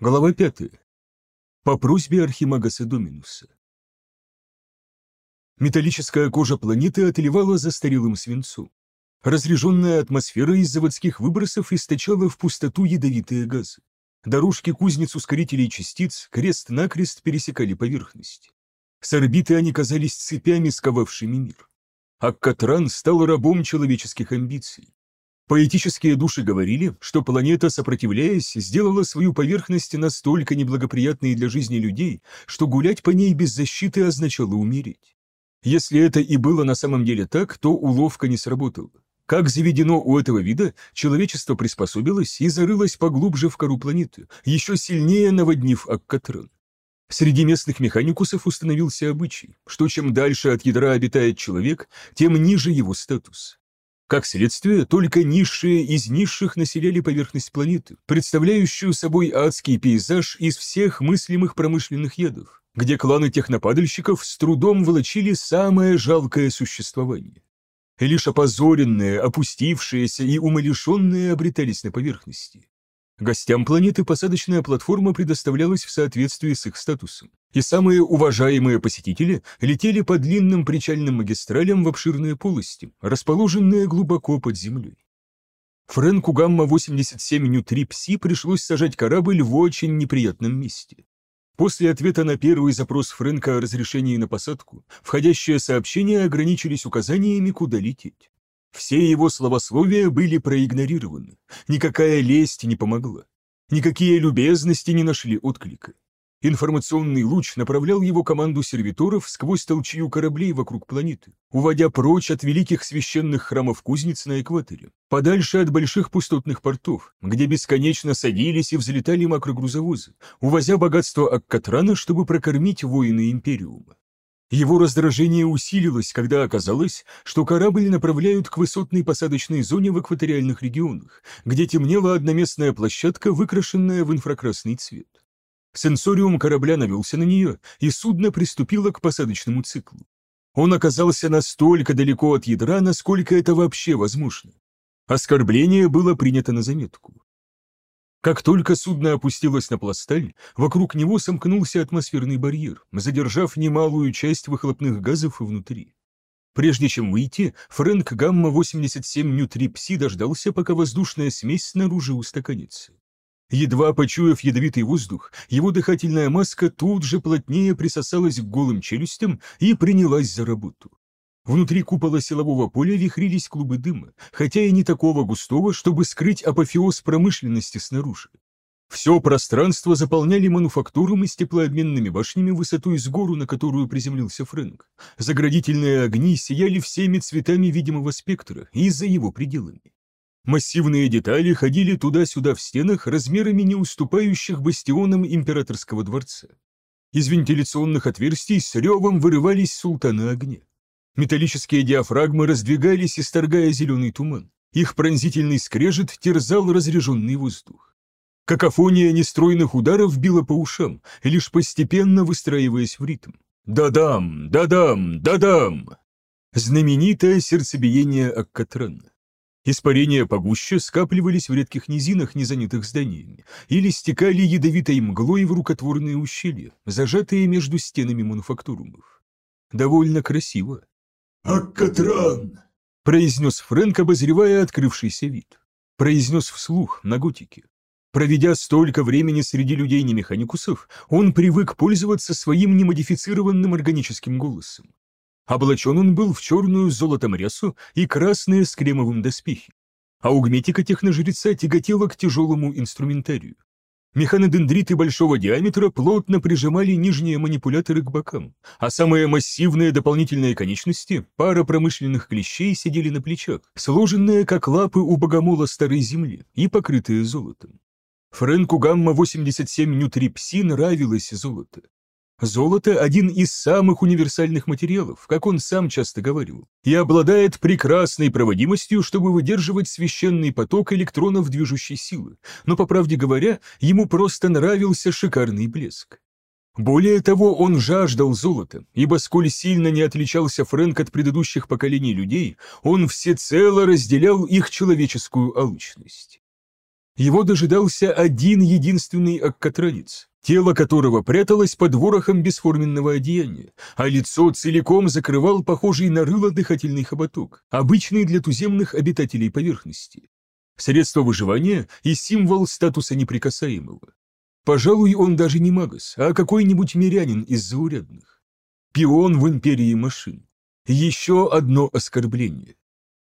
Глава 5. По просьбе Архимагаса Доминуса. Металлическая кожа планеты отливала застарелым свинцом. Разреженная атмосфера из заводских выбросов источала в пустоту ядовитые газы. Дорожки кузниц ускорителей частиц крест-накрест пересекали поверхность. С орбиты они казались цепями, сковавшими мир. Аккатран стал рабом человеческих амбиций. Поэтические души говорили, что планета, сопротивляясь, сделала свою поверхность настолько неблагоприятной для жизни людей, что гулять по ней без защиты означало умереть. Если это и было на самом деле так, то уловка не сработала. Как заведено у этого вида, человечество приспособилось и зарылось поглубже в кору планеты, еще сильнее наводнив Аккатран. Среди местных механикусов установился обычай, что чем дальше от ядра обитает человек, тем ниже его статус. Как следствие, только низшие из низших населяли поверхность планеты, представляющую собой адский пейзаж из всех мыслимых промышленных ядов, где кланы технопадальщиков с трудом волочили самое жалкое существование. лишь опозоренные, опустившиеся и умалишенные обретались на поверхности. Гостям планеты посадочная платформа предоставлялась в соответствии с их статусом, и самые уважаемые посетители летели по длинным причальным магистралям в обширные полости, расположенные глубоко под землей. Фрэнку Гамма-87 Нью-3 Пси пришлось сажать корабль в очень неприятном месте. После ответа на первый запрос Фрэнка о разрешении на посадку, входящие сообщения ограничились указаниями, куда лететь. Все его словословия были проигнорированы, никакая лесть не помогла, никакие любезности не нашли отклика. Информационный луч направлял его команду сервиторов сквозь толчью кораблей вокруг планеты, уводя прочь от великих священных храмов кузнец на экваторе, подальше от больших пустотных портов, где бесконечно садились и взлетали макрогрузовозы, увозя богатство Аккатрана, чтобы прокормить воины Империума. Его раздражение усилилось, когда оказалось, что корабль направляют к высотной посадочной зоне в экваториальных регионах, где темнела одноместная площадка, выкрашенная в инфракрасный цвет. Сенсориум корабля навелся на нее, и судно приступило к посадочному циклу. Он оказался настолько далеко от ядра, насколько это вообще возможно. Оскорбление было принято на заметку. Как только судно опустилось на пласталь, вокруг него сомкнулся атмосферный барьер, задержав немалую часть выхлопных газов внутри. Прежде чем выйти, Фрэнк Гамма-87 Нью-3 Пси дождался, пока воздушная смесь снаружи устаканится. Едва почуяв ядовитый воздух, его дыхательная маска тут же плотнее присосалась к голым челюстям и принялась за работу. Внутри купола силового поля вихрились клубы дыма, хотя и не такого густого, чтобы скрыть апофеоз промышленности снаружи. Все пространство заполняли мануфактурами с теплообменными башнями высотой с гору, на которую приземлился Фрэнк. Заградительные огни сияли всеми цветами видимого спектра и за его пределами. Массивные детали ходили туда-сюда в стенах, размерами не уступающих бастионам императорского дворца. Из вентиляционных отверстий с ревом вырывались султаны огня. Металлические диафрагмы раздвигались, исторгая зеленый туман. Их пронзительный скрежет терзал разреженный воздух. Какофония нестройных ударов била по ушам, лишь постепенно выстраиваясь в ритм. «Да-дам! Да-дам! Да-дам!» Знаменитое сердцебиение Аккатрана. Испарения погуще скапливались в редких низинах, не занятых зданиями, или стекали ядовитой мглой в рукотворные ущелья, зажатые между стенами мануфактурумов. Довольно красиво. «Аккатран!» — произнес Фрэнк, обозревая открывшийся вид. Произнес вслух, на готике. Проведя столько времени среди людей-немеханикусов, он привык пользоваться своим немодифицированным органическим голосом. Облачен он был в черную с золотом рясу и красные с кремовым доспехи. Аугметика техножреца тяготела к тяжелому инструментарию. Механодендриты большого диаметра плотно прижимали нижние манипуляторы к бокам, а самые массивные дополнительные конечности, пара промышленных клещей, сидели на плечах, сложенные как лапы у богомола старой земли и покрытые золотом. Фрэнку Гамма-87 Нютрипси нравилось золото. Золото – один из самых универсальных материалов, как он сам часто говорил, и обладает прекрасной проводимостью, чтобы выдерживать священный поток электронов движущей силы, но, по правде говоря, ему просто нравился шикарный блеск. Более того, он жаждал золота, ибо сколь сильно не отличался Фрэнк от предыдущих поколений людей, он всецело разделял их человеческую алчность. Его дожидался один единственный аккатранец, тело которого пряталось под ворохом бесформенного одеяния, а лицо целиком закрывал похожий на рыло дыхательный хоботок, обычный для туземных обитателей поверхности. Средство выживания и символ статуса неприкасаемого. Пожалуй, он даже не магас, а какой-нибудь мирянин из заурядных. Пион в империи машин. Еще одно оскорбление.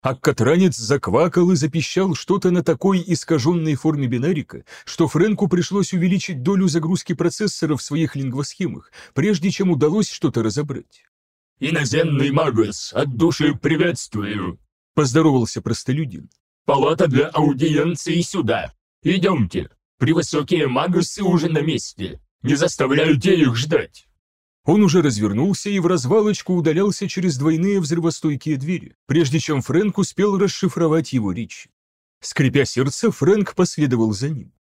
Аккатранец заквакал и запищал что-то на такой искаженной форме бинарика, что Фрэнку пришлось увеличить долю загрузки процессора в своих лингвосхемах, прежде чем удалось что-то разобрать. «Иноземный магус, от души приветствую!» — поздоровался простолюдин. «Палата для аудиенции сюда! Идемте! Превысокие магусы уже на месте! Не заставляйте их ждать!» Он уже развернулся и в развалочку удалялся через двойные взрывостойкие двери, прежде чем Фрэнк успел расшифровать его речь. Скрипя сердце, Фрэнк последовал за ним.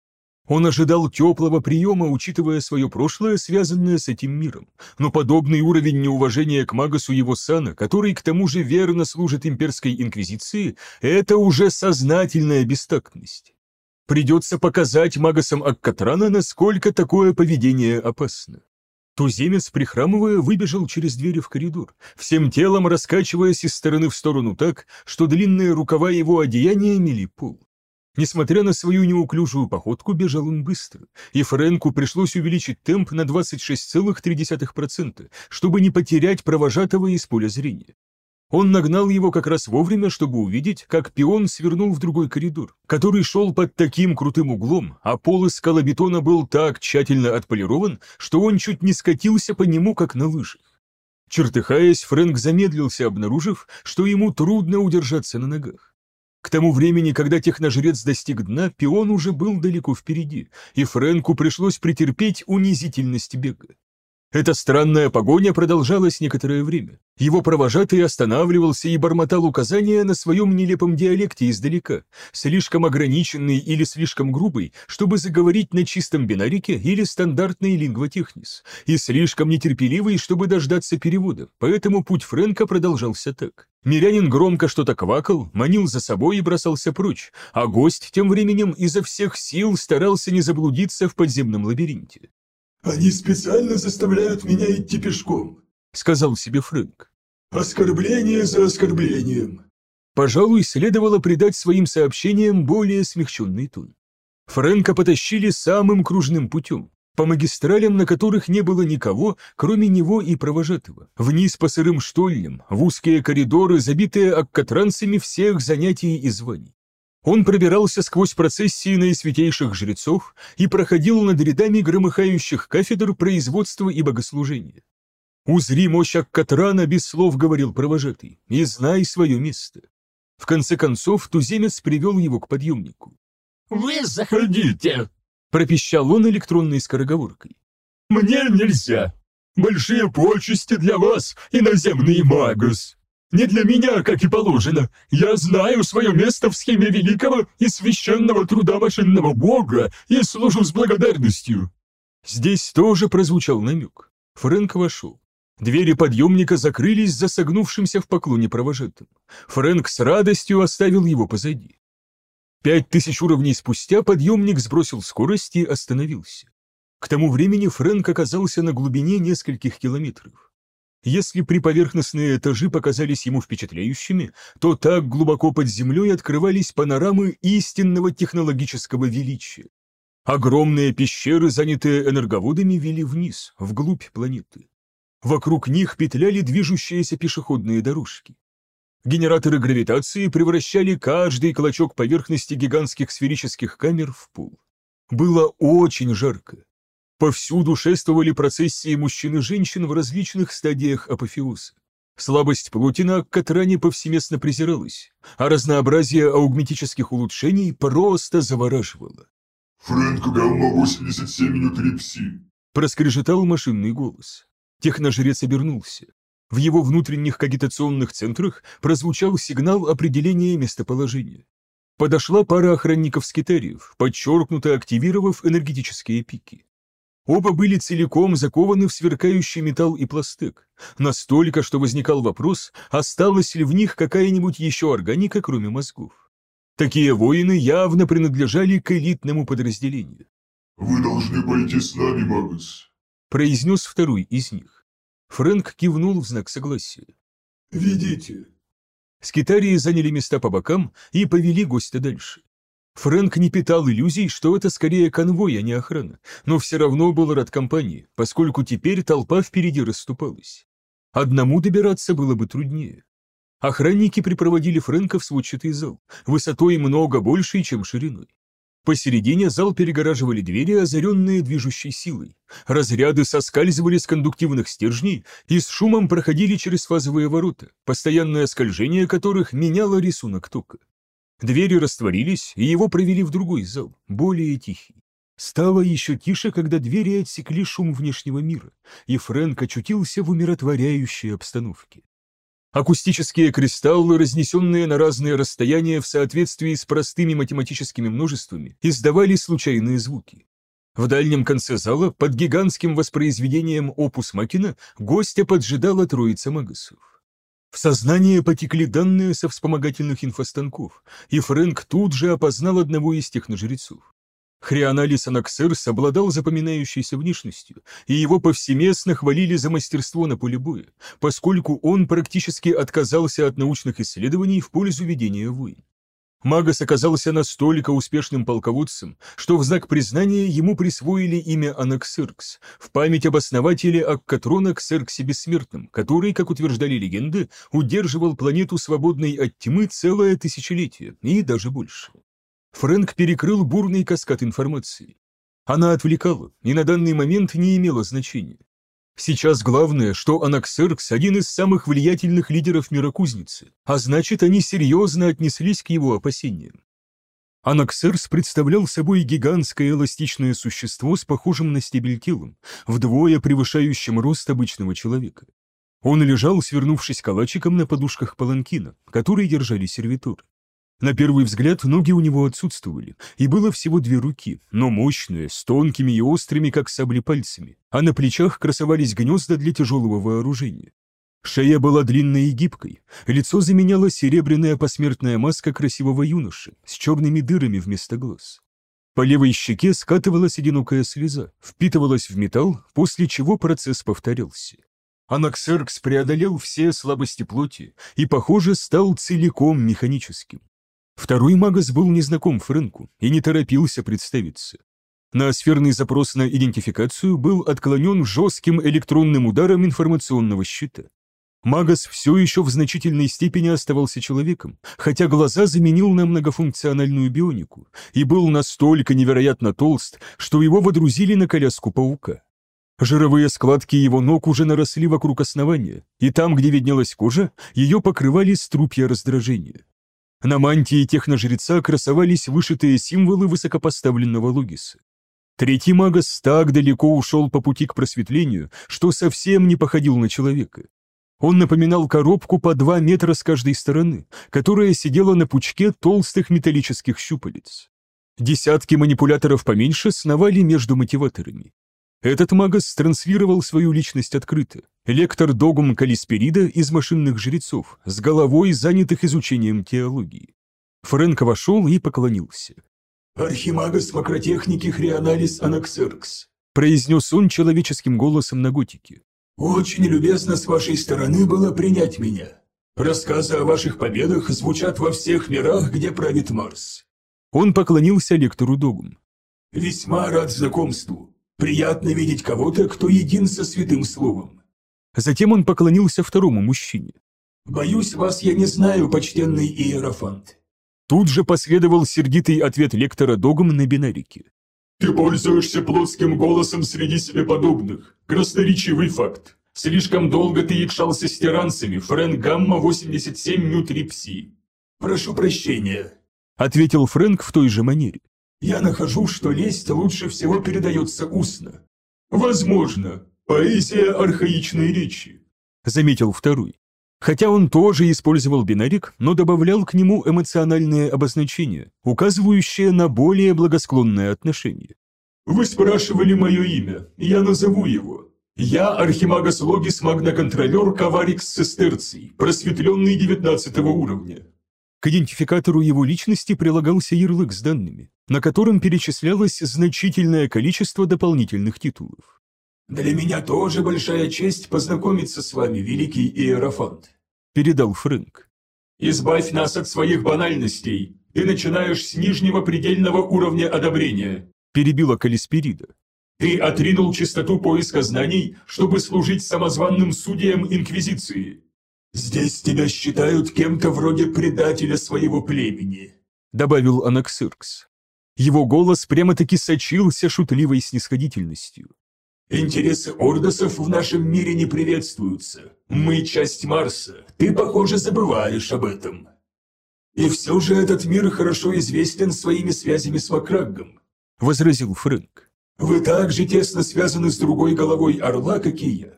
Он ожидал теплого приема, учитывая свое прошлое, связанное с этим миром, но подобный уровень неуважения к Магасу его сана, который к тому же верно служит имперской инквизиции, это уже сознательная бестактность. Придется показать Магасам Аккатрана, насколько такое поведение опасно. Туземец, прихрамывая, выбежал через двери в коридор, всем телом раскачиваясь из стороны в сторону так, что длинные рукава его одеяния мели пол. Несмотря на свою неуклюжую походку, бежал он быстро, и Фрэнку пришлось увеличить темп на 26,3%, чтобы не потерять провожатого из поля зрения. Он нагнал его как раз вовремя, чтобы увидеть, как пион свернул в другой коридор, который шел под таким крутым углом, а пол из скалобетона был так тщательно отполирован, что он чуть не скатился по нему, как на лыжах. Чертыхаясь, Фрэнк замедлился, обнаружив, что ему трудно удержаться на ногах. К тому времени, когда техножрец достиг дна, пион уже был далеко впереди, и Фрэнку пришлось претерпеть унизительность бега. Эта странная погоня продолжалась некоторое время. Его провожатый останавливался и бормотал указания на своем нелепом диалекте издалека, слишком ограниченный или слишком грубый, чтобы заговорить на чистом бинарике или стандартной лингвотехнис, и слишком нетерпеливый, чтобы дождаться перевода, поэтому путь Фрэнка продолжался так. Мирянин громко что-то квакал, манил за собой и бросался прочь, а гость тем временем изо всех сил старался не заблудиться в подземном лабиринте. «Они специально заставляют меня идти пешком», — сказал себе Фрэнк. «Оскорбление за оскорблением». Пожалуй, следовало придать своим сообщениям более смягченный тон. Фрэнка потащили самым кружным путем, по магистралям, на которых не было никого, кроме него и провожатого, вниз по сырым штольням, в узкие коридоры, забитые аккатранцами всех занятий и званий. Он пробирался сквозь процессии наисвятейших жрецов и проходил над рядами громыхающих кафедр производства и богослужения. «Узри мощь Аккатрана», без слов говорил провожатый, «и знай свое место». В конце концов, туземец привел его к подъемнику. «Вы заходите!» — пропищал он электронной скороговоркой. «Мне нельзя! Большие почести для вас, иноземный магус!» Не для меня, как и положено. Я знаю свое место в схеме великого и священного труда машинного бога и служу с благодарностью». Здесь тоже прозвучал намек. Фрэнк вошел. Двери подъемника закрылись за согнувшимся в поклоне провожатым. Фрэнк с радостью оставил его позади. Пять тысяч уровней спустя подъемник сбросил скорость и остановился. К тому времени Фрэнк оказался на глубине нескольких километров. Если приповерхностные этажи показались ему впечатляющими, то так глубоко под землей открывались панорамы истинного технологического величия. Огромные пещеры, занятые энерговодами, вели вниз, вглубь планеты. Вокруг них петляли движущиеся пешеходные дорожки. Генераторы гравитации превращали каждый клочок поверхности гигантских сферических камер в пул. Было очень жарко. Повсюду шествовали процессии мужчин и женщин в различных стадиях апофеоза. Слабость плоти на Катране повсеместно презиралась, а разнообразие аугметических улучшений просто завораживало. «Фрэнк Гамма-87 Нутрипси», — проскрежетал машинный голос. Техножрец обернулся. В его внутренних кагитационных центрах прозвучал сигнал определения местоположения. Подошла пара охранников-скитариев, подчеркнуто активировав энергетические пики. Оба были целиком закованы в сверкающий металл и пластик, настолько, что возникал вопрос, осталась ли в них какая-нибудь еще органика, кроме мозгов. Такие воины явно принадлежали к элитному подразделению. «Вы должны пойти с нами, Магус», — произнес второй из них. Фрэнк кивнул в знак согласия. «Ведите». Скитарии заняли места по бокам и повели гостя дальше. Фрэнк не питал иллюзий, что это скорее конвой, а не охрана, но все равно был рад компании, поскольку теперь толпа впереди расступалась. Одному добираться было бы труднее. Охранники припроводили Фрэнка в сводчатый зал, высотой много больше, чем шириной. Посередине зал перегораживали двери, озаренные движущей силой. Разряды соскальзывали с кондуктивных стержней и с шумом проходили через фазовые ворота, постоянное скольжение которых меняло рисунок тока. Двери растворились, и его провели в другой зал, более тихий. Стало еще тише, когда двери отсекли шум внешнего мира, и Фрэнк очутился в умиротворяющей обстановке. Акустические кристаллы, разнесенные на разные расстояния в соответствии с простыми математическими множествами, издавали случайные звуки. В дальнем конце зала, под гигантским воспроизведением опус Макина, гостя поджидала троица магасов. В сознание потекли данные со вспомогательных инфостанков, и Фрэнк тут же опознал одного из техножрецов. Хрианалис Анаксерс обладал запоминающейся внешностью, и его повсеместно хвалили за мастерство на поле боя, поскольку он практически отказался от научных исследований в пользу ведения войн. Магас оказался настолько успешным полководцем, что в знак признания ему присвоили имя Анаксеркс в память об основателе Аккатрона Ксерксе Бессмертном, который, как утверждали легенды, удерживал планету свободной от тьмы целое тысячелетие и даже больше. Фрэнк перекрыл бурный каскад информации. Она отвлекала и на данный момент не имела значения. Сейчас главное, что Анаксеркс – один из самых влиятельных лидеров мирокузницы, а значит, они серьезно отнеслись к его опасениям. Анаксерс представлял собой гигантское эластичное существо с похожим на стебель телом, вдвое превышающим рост обычного человека. Он лежал, свернувшись калачиком на подушках паланкина, которые держали сервитор. На первый взгляд ноги у него отсутствовали, и было всего две руки, но мощные, с тонкими и острыми, как сабли пальцами, а на плечах красовались гнезда для тяжелого вооружения. Шея была длинной и гибкой, лицо заменяло серебряная посмертная маска красивого юноши с черными дырами вместо глаз. По левой щеке скатывалась одинокая слеза, впитывалась в металл, после чего процесс повторялся. Анаксеркс преодолел все слабости плоти и, похоже, стал целиком механическим. Второй магас был незнаком Фрэнку и не торопился представиться. На сферный запрос на идентификацию был отклонен жестким электронным ударом информационного щита. Магас все еще в значительной степени оставался человеком, хотя глаза заменил на многофункциональную бионику и был настолько невероятно толст, что его водрузили на коляску паука. Жировые складки его ног уже наросли вокруг основания, и там, где виднелась кожа, ее покрывали струпья раздражения. На мантии техножреца красовались вышитые символы высокопоставленного Логиса. Третий магас так далеко ушел по пути к просветлению, что совсем не походил на человека. Он напоминал коробку по два метра с каждой стороны, которая сидела на пучке толстых металлических щупалец. Десятки манипуляторов поменьше сновали между мотиваторами. Этот магас транслировал свою личность открыто. Лектор догм Калисперида из машинных жрецов, с головой, занятых изучением теологии. Фрэнк вошел и поклонился. «Архимагас макротехники Хрианалис Анаксеркс», произнес он человеческим голосом на готике. «Очень любезно с вашей стороны было принять меня. Рассказы о ваших победах звучат во всех мирах, где правит Марс». Он поклонился лектору Догм. «Весьма рад знакомству. Приятно видеть кого-то, кто един со святым словом. Затем он поклонился второму мужчине. «Боюсь, вас я не знаю, почтенный Иерофант». Тут же последовал сердитый ответ лектора Догм на бинарике. «Ты пользуешься плотским голосом среди себе подобных. Красноречивый факт. Слишком долго ты якшался с тиранцами, Фрэнк Гамма-87 Нютрипси. Прошу прощения», — ответил Фрэнк в той же манере. Я нахожу, что лесть лучше всего передается устно. Возможно, поэзия архаичной речи, заметил второй. Хотя он тоже использовал бинарик, но добавлял к нему эмоциональные обозначения, указывающие на более благосклонное отношение. «Вы спрашивали мое имя, я назову его. Я Архимагас Логис Магноконтролер Каварикс Сестерций, просветленный девятнадцатого уровня. К идентификатору его личности прилагался ярлык с данными, на котором перечислялось значительное количество дополнительных титулов. «Для меня тоже большая честь познакомиться с вами, великий Иерофант», — передал Фрэнк. «Избавь нас от своих банальностей. Ты начинаешь с нижнего предельного уровня одобрения», — перебила Калисперида. «Ты отринул чистоту поиска знаний, чтобы служить самозванным судьям Инквизиции. «Здесь тебя считают кем-то вроде предателя своего племени», — добавил Анаксиркс. Его голос прямо-таки сочился шутливой снисходительностью. «Интересы ордосов в нашем мире не приветствуются. Мы часть Марса. Ты, похоже, забываешь об этом. И все же этот мир хорошо известен своими связями с Макраггом», — возразил Фрэнк. «Вы так же тесно связаны с другой головой Орла, как и я.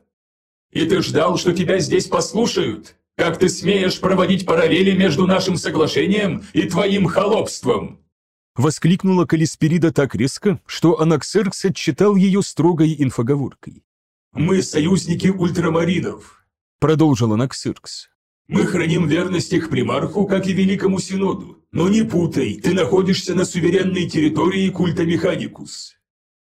И ты ждал, что тебя здесь послушают? Как ты смеешь проводить параллели между нашим соглашением и твоим холопством?» Воскликнула Калисперида так резко, что Анаксеркс отчитал ее строгой инфоговоркой. «Мы союзники ультрамаринов», — продолжил Анаксеркс. «Мы храним верность их примарху, как и Великому Синоду. Но не путай, ты находишься на суверенной территории культа Механикус».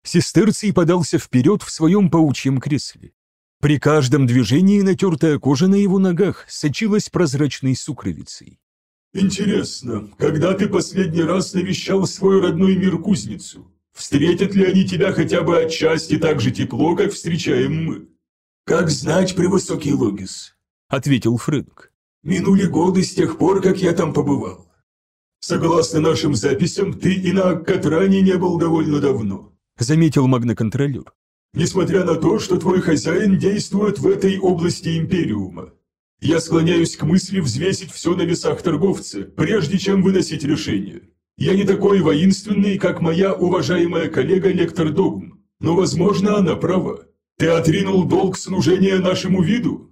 Сестерций подался вперед в своем паучьем кресле. При каждом движении натертая кожа на его ногах сочилась прозрачной сукровицей. «Интересно, когда ты последний раз навещал свой родной мир кузницу? Встретят ли они тебя хотя бы отчасти так же тепло, как встречаем мы?» «Как знать, превысокий Логис», — ответил Фрэнк. «Минули годы с тех пор, как я там побывал. Согласно нашим записям, ты и на Аккатране не был довольно давно», — заметил магноконтролер несмотря на то, что твой хозяин действует в этой области Империума. Я склоняюсь к мысли взвесить все на весах торговца, прежде чем выносить решение. Я не такой воинственный, как моя уважаемая коллега Лектор Догм, но, возможно, она права. Ты отринул долг служения нашему виду?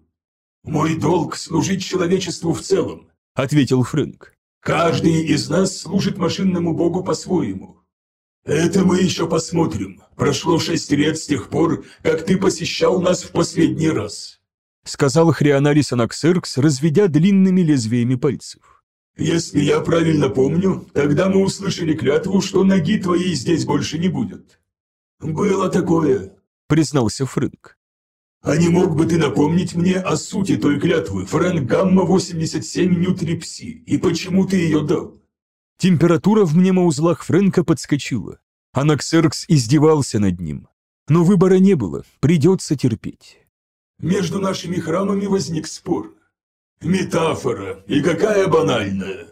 Мой долг – служить человечеству в целом, – ответил Фрэнк. Каждый из нас служит машинному богу по-своему. «Это мы еще посмотрим. Прошло шесть лет с тех пор, как ты посещал нас в последний раз», — сказал Хрионарис Анаксеркс, разведя длинными лезвиями пальцев. «Если я правильно помню, тогда мы услышали клятву, что ноги твоей здесь больше не будет». «Было такое», — признался Фрэнк. «А не мог бы ты напомнить мне о сути той клятвы, Фрэнк Гамма-87 Нютрипси, и почему ты ее дал?» Температура в мнемоузлах Фрэнка подскочила. Анаксеркс издевался над ним. Но выбора не было, придется терпеть. «Между нашими храмами возник спор. Метафора, и какая банальная!»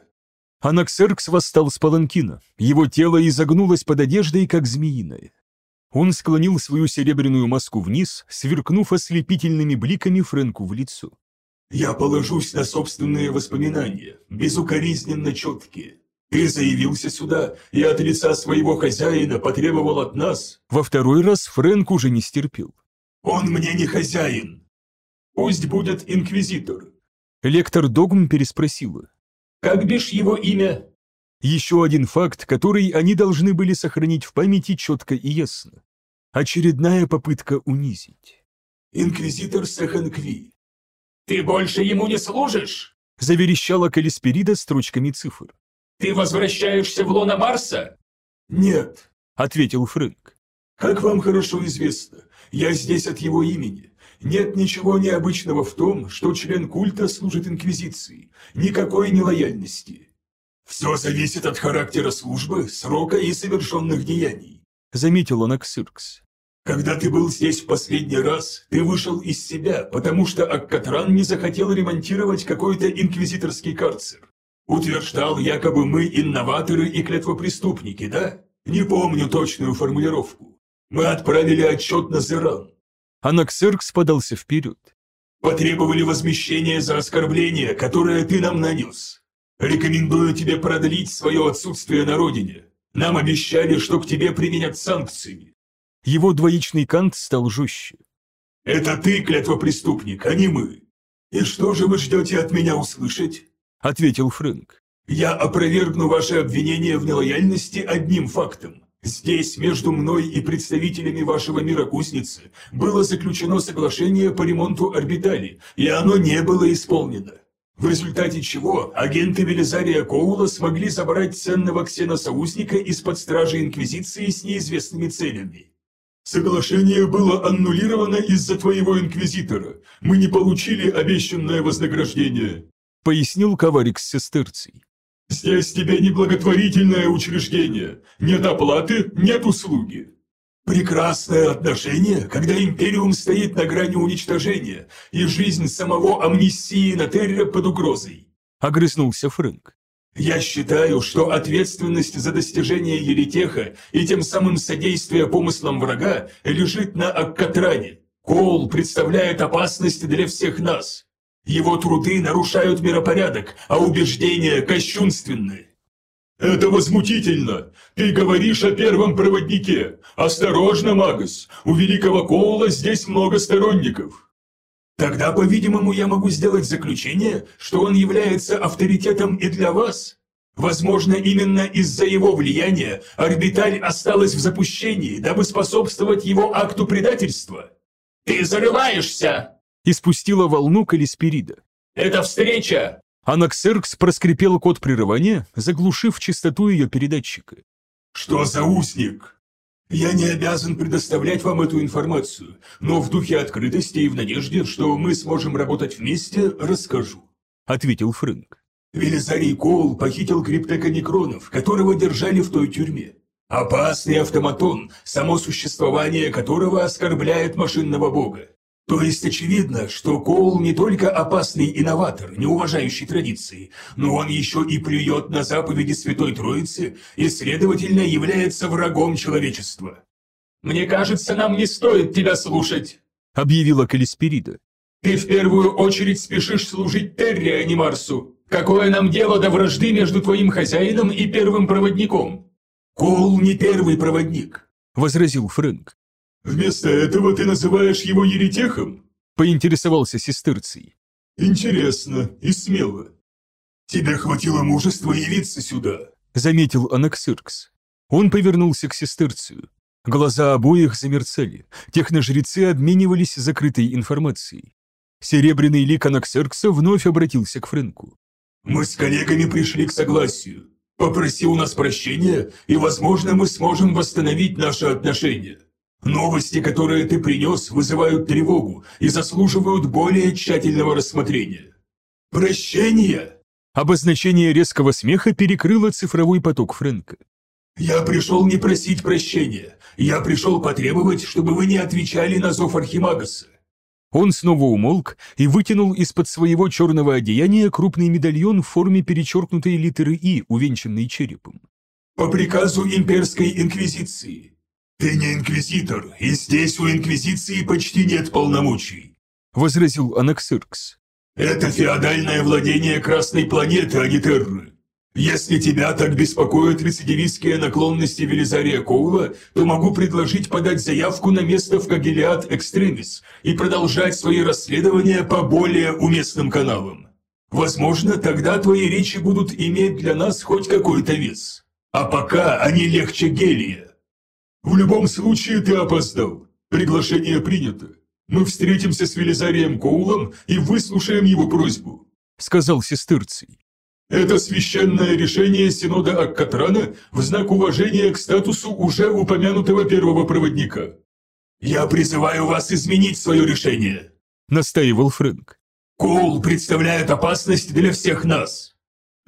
Анаксеркс восстал с паланкина. Его тело изогнулось под одеждой, как змеиное. Он склонил свою серебряную маску вниз, сверкнув ослепительными бликами Фрэнку в лицо. «Я положусь на собственные воспоминания, безукоризненно четкие. Ты заявился сюда и от лица своего хозяина потребовал от нас. Во второй раз Фрэнк уже не стерпел. Он мне не хозяин. Пусть будет инквизитор. Лектор Догм переспросила. Как бишь его имя? Еще один факт, который они должны были сохранить в памяти четко и ясно. Очередная попытка унизить. Инквизитор Саханкви. Ты больше ему не служишь? Заверещала Калисперида строчками цифр. «Ты возвращаешься в лоно Марса?» «Нет», — ответил Фрэнк. «Как вам хорошо известно, я здесь от его имени. Нет ничего необычного в том, что член культа служит Инквизиции. Никакой нелояльности. Все зависит от характера службы, срока и совершенных деяний», — заметил он Аксиркс. «Когда ты был здесь в последний раз, ты вышел из себя, потому что Аккатран не захотел ремонтировать какой-то инквизиторский карцер. Утверждал, якобы мы инноваторы и клетвопреступники, да? Не помню точную формулировку. Мы отправили отчет на Зеран. Анаксеркс подался вперед. Потребовали возмещения за оскорбление, которое ты нам нанес. Рекомендую тебе продлить свое отсутствие на родине. Нам обещали, что к тебе применят санкции. Его двоичный кант стал жестче. Это ты, клетвопреступник, а не мы. И что же вы ждете от меня услышать? — ответил Фрэнк. «Я опровергну ваше обвинение в нелояльности одним фактом. Здесь, между мной и представителями вашего мира кузницы, было заключено соглашение по ремонту орбитали, и оно не было исполнено. в результате чего агенты Велизария Коула смогли забрать ценного ксеносоюзника из-под стражи Инквизиции с неизвестными целями. Соглашение было аннулировано из-за твоего Инквизитора. Мы не получили обещанное вознаграждение. Пояснил Каварик с сестерцей. Здесь тебе не благотворительное учреждение. Нет оплаты, нет услуги. Прекрасное отношение, когда Империум стоит на грани уничтожения, и жизнь самого амнистии на Терре под угрозой. Огрызнулся Фрэнк. Я считаю, что ответственность за достижение Еретеха и тем самым содействие помыслам врага лежит на Аккатране. Коул представляет опасность для всех нас. Его труды нарушают миропорядок, а убеждения кощунственны. «Это возмутительно! Ты говоришь о первом проводнике! Осторожно, Магус! У великого Коула здесь много сторонников!» «Тогда, по-видимому, я могу сделать заключение, что он является авторитетом и для вас. Возможно, именно из-за его влияния орбиталь осталась в запущении, дабы способствовать его акту предательства». «Ты зарываешься!» Испустила волну Калисперида. «Это встреча Анаксеркс проскрипел код прерывания, заглушив частоту ее передатчика. «Что за узник? Я не обязан предоставлять вам эту информацию, но в духе открытости и в надежде, что мы сможем работать вместе, расскажу», — ответил Фрэнк. Велизарий Коул похитил криптека Некронов, которого держали в той тюрьме. Опасный автоматон, само существование которого оскорбляет машинного бога. То есть очевидно, что Коул не только опасный инноватор, не уважающий традиции, но он еще и плюет на заповеди Святой Троицы и, следовательно, является врагом человечества. «Мне кажется, нам не стоит тебя слушать», — объявила Калисперида. «Ты в первую очередь спешишь служить Терри, а не Марсу. Какое нам дело до вражды между твоим хозяином и первым проводником?» «Коул не первый проводник», — возразил Фрэнк. «Вместо этого ты называешь его еретехом?» – поинтересовался сестерцей. «Интересно и смело. Тебе хватило мужества явиться сюда», – заметил Анаксиркс. Он повернулся к сестерцию. Глаза обоих замерцали, техножрецы обменивались закрытой информацией. Серебряный лик Анаксеркса вновь обратился к Фрэнку. «Мы с коллегами пришли к согласию. Попроси у нас прощения, и, возможно, мы сможем восстановить наши отношения». Новости, которые ты принес, вызывают тревогу и заслуживают более тщательного рассмотрения. Прощение!» Обозначение резкого смеха перекрыло цифровой поток Фрэнка. «Я пришел не просить прощения. Я пришел потребовать, чтобы вы не отвечали на зов Архимагаса». Он снова умолк и вытянул из-под своего черного одеяния крупный медальон в форме перечеркнутой литеры «И», увенчанный черепом. «По приказу имперской инквизиции. «Ты не инквизитор, и здесь у инквизиции почти нет полномочий», — возразил Анаксиркс. «Это феодальное владение Красной планеты, а не Терры. Если тебя так беспокоят рецидивистские наклонности Велизария Коула, то могу предложить подать заявку на место в Кагелиад Экстремис и продолжать свои расследования по более уместным каналам. Возможно, тогда твои речи будут иметь для нас хоть какой-то вес. А пока они легче гелия. «В любом случае ты опоздал. Приглашение принято. Мы встретимся с Велизарием Коулом и выслушаем его просьбу», — сказал сестырцей. «Это священное решение Синода Аккатрана в знак уважения к статусу уже упомянутого первого проводника. Я призываю вас изменить свое решение», — настаивал Фрэнк. «Коул представляет опасность для всех нас.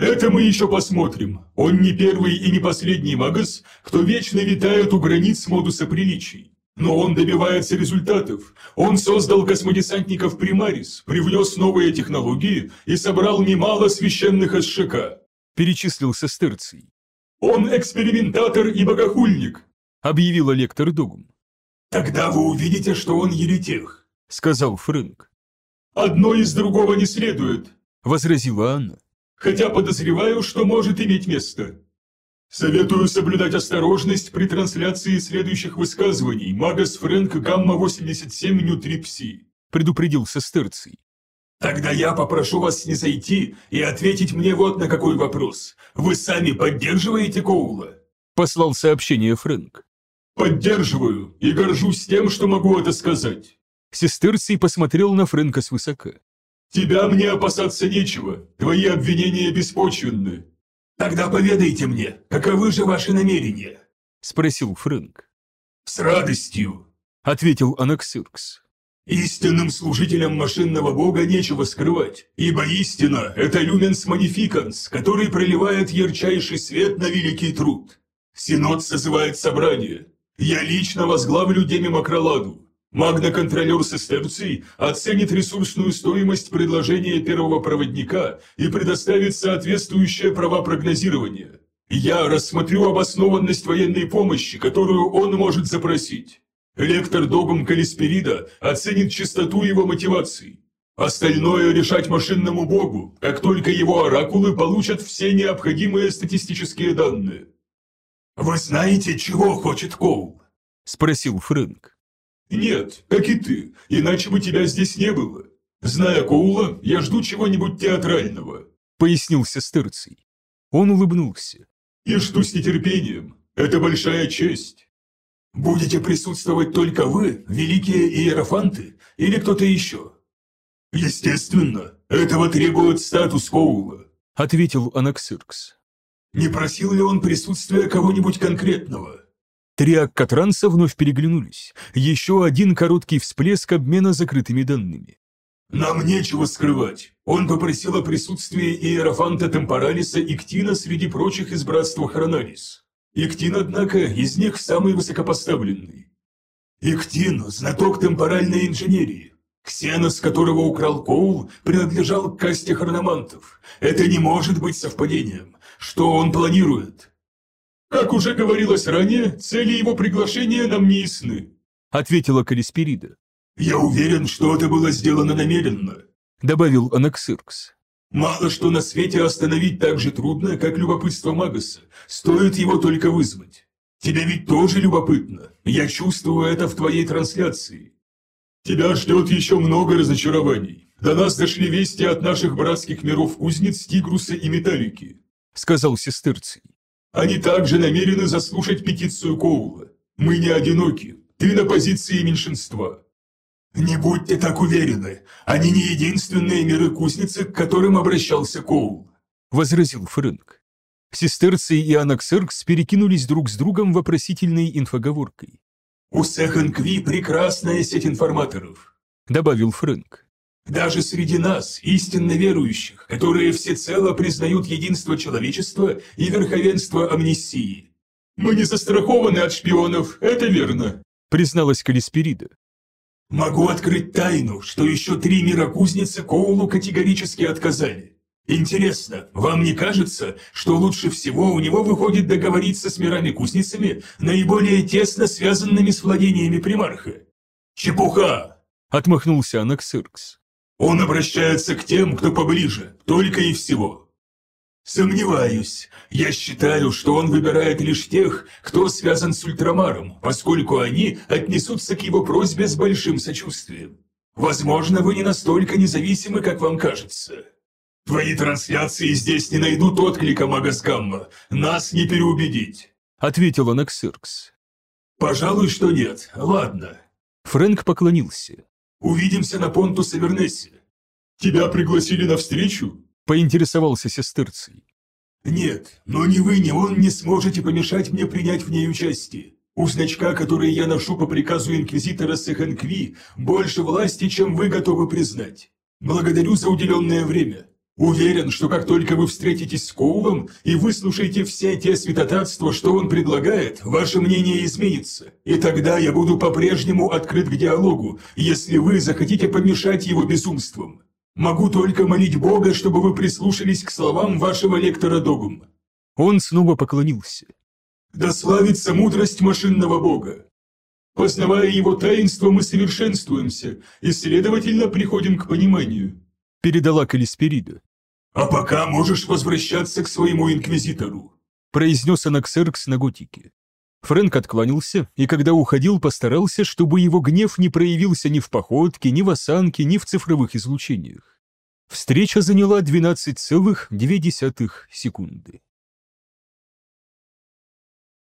Это мы еще посмотрим. Он не первый и не последний магас, кто вечно витает у границ модуса приличий. Но он добивается результатов. Он создал космодесантников Примарис, привнес новые технологии и собрал немало священных СШК. Перечислил сестерций. Он экспериментатор и богохульник, объявила лектор Дугум. Тогда вы увидите, что он еретех, сказал Фрэнк. Одно из другого не следует, возразила Анна хотя подозреваю, что может иметь место. Советую соблюдать осторожность при трансляции следующих высказываний Магас Фрэнк Гамма-87 Нютрипси», предупредил сестерций. «Тогда я попрошу вас не зайти и ответить мне вот на какой вопрос. Вы сами поддерживаете Коула?» Послал сообщение Фрэнк. «Поддерживаю и горжусь тем, что могу это сказать». Сестерций посмотрел на Фрэнка свысока. Тебя мне опасаться нечего, твои обвинения беспочвенны. Тогда поведайте мне, каковы же ваши намерения? Спросил Фрэнк. С радостью, Ответил Анаксиркс. Истинным служителям машинного бога нечего скрывать, ибо истина – это люменс манификанс, который проливает ярчайший свет на великий труд. Синод созывает собрание. Я лично возглавлю демимакроладу. Магноконтролер сестерций оценит ресурсную стоимость предложения первого проводника и предоставит соответствующее права прогнозирования. Я рассмотрю обоснованность военной помощи, которую он может запросить. Лектор Догум Калисперида оценит чистоту его мотиваций. Остальное решать машинному богу, как только его оракулы получат все необходимые статистические данные. «Вы знаете, чего хочет Коул?» – спросил Фрэнк. «Нет, как и ты, иначе бы тебя здесь не было. Зная Коула, я жду чего-нибудь театрального», – пояснил сестерций. Он улыбнулся. «И жду с нетерпением. Это большая честь». Будете присутствовать только вы, великие иерофанты, или кто-то еще? Естественно, этого требует статус Коула, ответил Анаксиркс. Не просил ли он присутствия кого-нибудь конкретного? Три аккатранца вновь переглянулись. Еще один короткий всплеск обмена закрытыми данными. «Нам нечего скрывать. Он попросил о присутствии Иерофанта Темпоралиса и Ктина среди прочих из братства Хронарис. Иктин, однако, из них самый высокопоставленный. Иктин – знаток темпоральной инженерии. Ксенос, которого украл Коул, принадлежал к касте хрономантов. Это не может быть совпадением. Что он планирует? Как уже говорилось ранее, цели его приглашения нам не ясны. Ответила Калисперида. Я уверен, что это было сделано намеренно. Добавил Анаксиркс. Мало что на свете остановить так же трудно, как любопытство Магаса. Стоит его только вызвать. Тебе ведь тоже любопытно. Я чувствую это в твоей трансляции. Тебя ждет еще много разочарований. До нас дошли вести от наших братских миров кузнец, Тигруса и Металлики. Сказал сестерций. Они также намерены заслушать петицию Коула. Мы не одиноки. Ты на позиции меньшинства. «Не будьте так уверены, они не единственные миры-кузницы, к которым обращался Коул», — возразил Фрэнк. Сестерцы и Анаксеркс перекинулись друг с другом вопросительной инфоговоркой. «У Сэхэнкви прекрасная сеть информаторов», — добавил Фрэнк. «Даже среди нас, истинно верующих, которые всецело признают единство человечества и верховенство амнисии. Мы не застрахованы от шпионов, это верно», — призналась Калисперида. Могу открыть тайну, что еще три мирокузницы Коулу категорически отказали. Интересно, вам не кажется, что лучше всего у него выходит договориться с мирами-кузницами, наиболее тесно связанными с владениями примарха? Чепуха! Отмахнулся Анаксиркс. Он обращается к тем, кто поближе, только и всего. Сомневаюсь. Я считаю, что он выбирает лишь тех, кто связан с Ультрамаром, поскольку они отнесутся к его просьбе с большим сочувствием. Возможно, вы не настолько независимы, как вам кажется. Твои трансляции здесь не найдут отклика, Магас Гамма. Нас не переубедить. Ответил Анаксиркс. Пожалуй, что нет. Ладно. Фрэнк поклонился. Увидимся на Понту Савернессе. Тебя пригласили на встречу? Поинтересовался сестерцей. «Нет, но ни вы, ни он не сможете помешать мне принять в ней участие. У значка, который я ношу по приказу инквизитора Сэхэнкви, больше власти, чем вы готовы признать. Благодарю за уделенное время. Уверен, что как только вы встретитесь с Коулом и выслушаете все те святотатства, что он предлагает, ваше мнение изменится, и тогда я буду по-прежнему открыт к диалогу, если вы захотите помешать его безумствам. Могу только молить Бога, чтобы вы прислушались к словам вашего лектора Догума». Он снова поклонился. «Да славится мудрость машинного Бога! Познавая его таинство, мы совершенствуемся и, следовательно, приходим к пониманию», — передала Калисперида. «А пока можешь возвращаться к своему инквизитору», — произнес Анаксеркс на готике. Фрэнк отклонился, и когда уходил, постарался, чтобы его гнев не проявился ни в походке, ни в осанке, ни в цифровых излучениях. Встреча заняла 12,2 секунды.